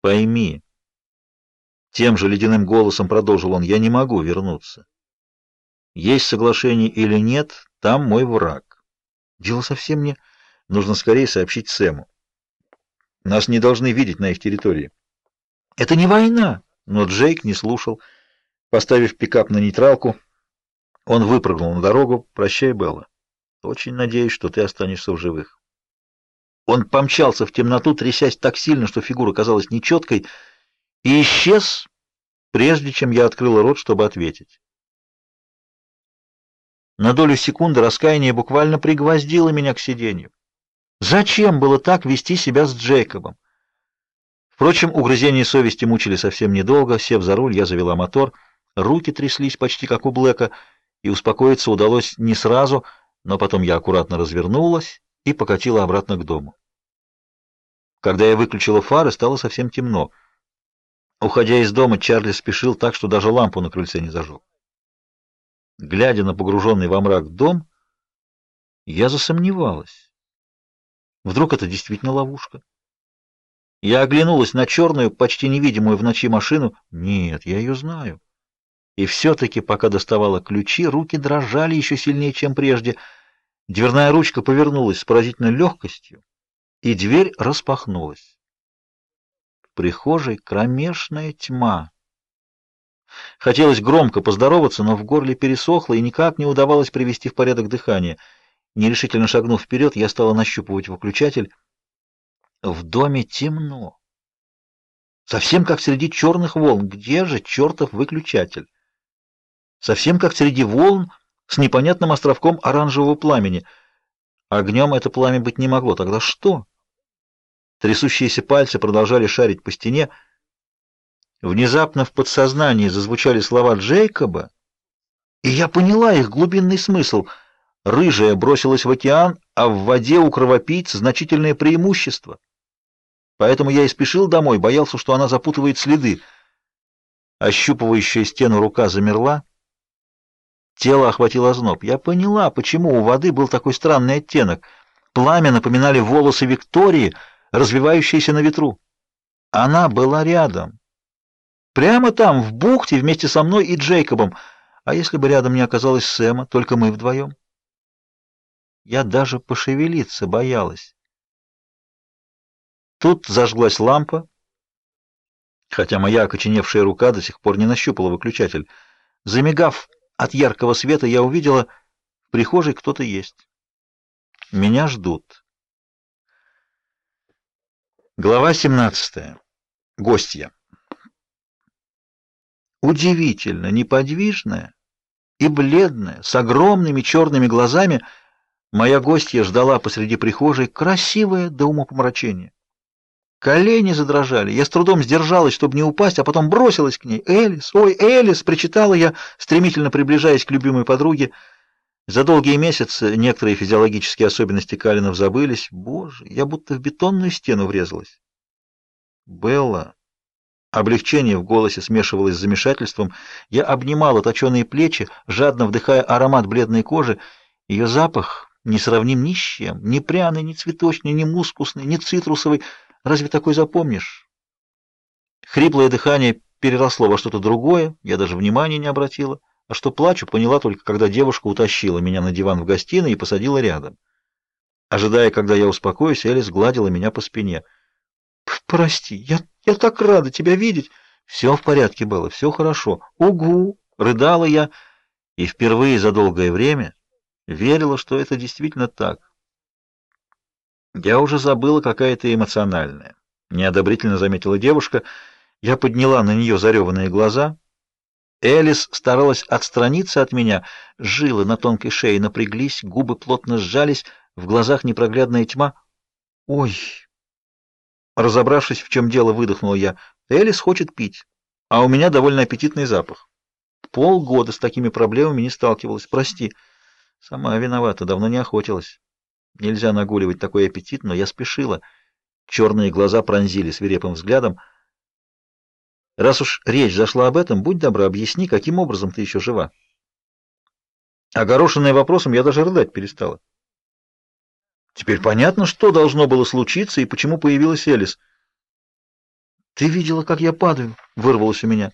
Пойми, тем же ледяным голосом продолжил он, я не могу вернуться. Есть соглашение или нет, там мой враг. Дело совсем не... Нужно скорее сообщить Сэму. Нас не должны видеть на их территории. Это не война, но Джейк не слушал. Поставив пикап на нейтралку, он выпрыгнул на дорогу. Прощай, Белла. Очень надеюсь, что ты останешься в живых. Он помчался в темноту, трясясь так сильно, что фигура казалась нечеткой, и исчез, прежде чем я открыла рот, чтобы ответить. На долю секунды раскаяние буквально пригвоздило меня к сиденью. Зачем было так вести себя с Джейкобом? Впрочем, угрызения совести мучили совсем недолго. Сев за руль, я завела мотор. Руки тряслись почти как у Блэка, и успокоиться удалось не сразу, но потом я аккуратно развернулась и покатила обратно к дому. Когда я выключила фары, стало совсем темно. Уходя из дома, Чарли спешил так, что даже лампу на крыльце не зажег. Глядя на погруженный во мрак дом, я засомневалась. Вдруг это действительно ловушка? Я оглянулась на черную, почти невидимую в ночи машину. Нет, я ее знаю. И все-таки, пока доставала ключи, руки дрожали еще сильнее, чем прежде. Дверная ручка повернулась с поразительной легкостью, и дверь распахнулась. В прихожей кромешная тьма. Хотелось громко поздороваться, но в горле пересохло, и никак не удавалось привести в порядок дыхание. Нерешительно шагнув вперед, я стала нащупывать выключатель. В доме темно. Совсем как среди черных волн. Где же чертов выключатель? Совсем как среди волн с непонятным островком оранжевого пламени — Огнем это пламя быть не могло. Тогда что? Трясущиеся пальцы продолжали шарить по стене. Внезапно в подсознании зазвучали слова Джейкоба, и я поняла их глубинный смысл. Рыжая бросилась в океан, а в воде у кровопийц значительное преимущество. Поэтому я и спешил домой, боялся, что она запутывает следы. Ощупывающая стену рука замерла. Тело охватило озноб. Я поняла, почему у воды был такой странный оттенок. Пламя напоминали волосы Виктории, развивающиеся на ветру. Она была рядом. Прямо там, в бухте, вместе со мной и Джейкобом. А если бы рядом не оказалось Сэма, только мы вдвоем? Я даже пошевелиться боялась. Тут зажглась лампа, хотя моя окоченевшая рука до сих пор не нащупала выключатель. Замигав, от яркого света я увидела, в прихожей кто-то есть. Меня ждут. Глава 17. Гостья. Удивительно неподвижная и бледная, с огромными черными глазами, моя гостья ждала посреди прихожей, красивая до умопомрачения. Колени задрожали. Я с трудом сдержалась, чтобы не упасть, а потом бросилась к ней. «Элис! Ой, Элис!» — причитала я, стремительно приближаясь к любимой подруге. За долгие месяцы некоторые физиологические особенности Калинов забылись. Боже, я будто в бетонную стену врезалась. «Белла!» Облегчение в голосе смешивалось с замешательством. Я обнимала точеные плечи, жадно вдыхая аромат бледной кожи. Ее запах не сравним ни с чем. Ни пряный, ни цветочный, ни мускусный, ни цитрусовый — Разве такой запомнишь? Хриплое дыхание переросло во что-то другое, я даже внимания не обратила. А что плачу, поняла только, когда девушка утащила меня на диван в гостиной и посадила рядом. Ожидая, когда я успокоюсь, Элис гладила меня по спине. «Прости, я, я так рада тебя видеть!» «Все в порядке было, все хорошо. Угу!» — рыдала я, и впервые за долгое время верила, что это действительно так. Я уже забыла, какая ты эмоциональная, неодобрительно заметила девушка. Я подняла на нее зареванные глаза. Элис старалась отстраниться от меня, жилы на тонкой шее напряглись, губы плотно сжались, в глазах непроглядная тьма. Ой. Разобравшись, в чем дело, выдохнула я. Элис хочет пить, а у меня довольно аппетитный запах. Полгода с такими проблемами не сталкивалась. Прости. Сама виновата, давно не охотилась. Нельзя нагуливать такой аппетит, но я спешила. Черные глаза пронзили свирепым взглядом. Раз уж речь зашла об этом, будь добра, объясни, каким образом ты еще жива. Огорошенная вопросом, я даже рыдать перестала. Теперь понятно, что должно было случиться и почему появилась Элис. «Ты видела, как я падаю?» — вырвалось у меня.